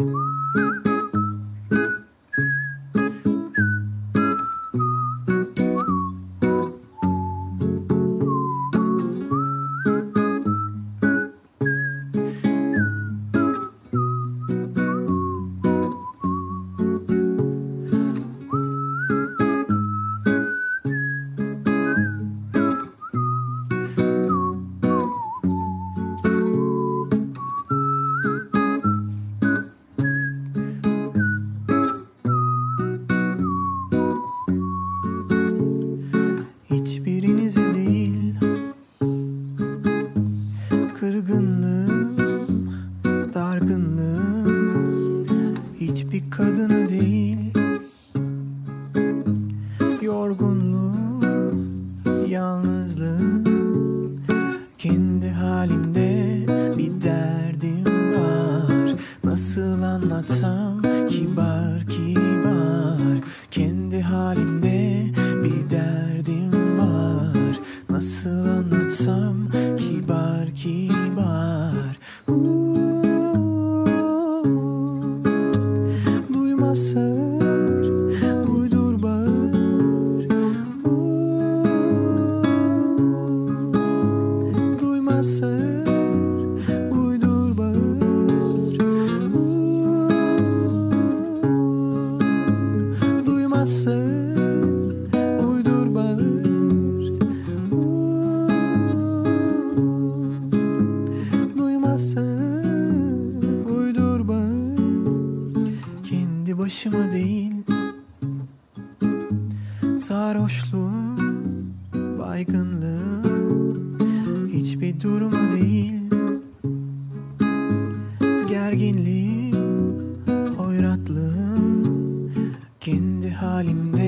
Música değil. Yorgunluğum, yalnızlığım. Kendi halimde bir derdim var. Nasıl anlatsam kibar kibar Sır, uydur bağır. Uuu, Duymaz başıma değil. Sarhoşluğum, baygınlığım Hiçbir durumu değil. Gerginliğim, hoyratlığım Kendi halimde